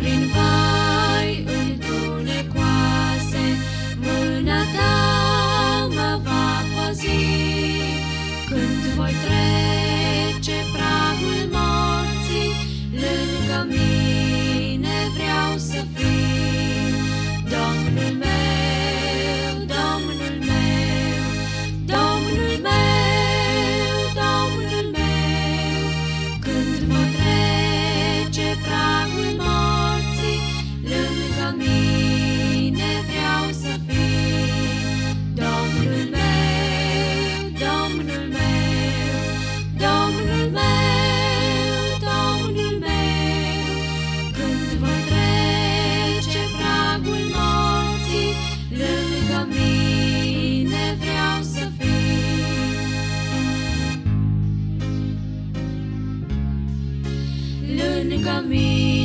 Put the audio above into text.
prin val. kami.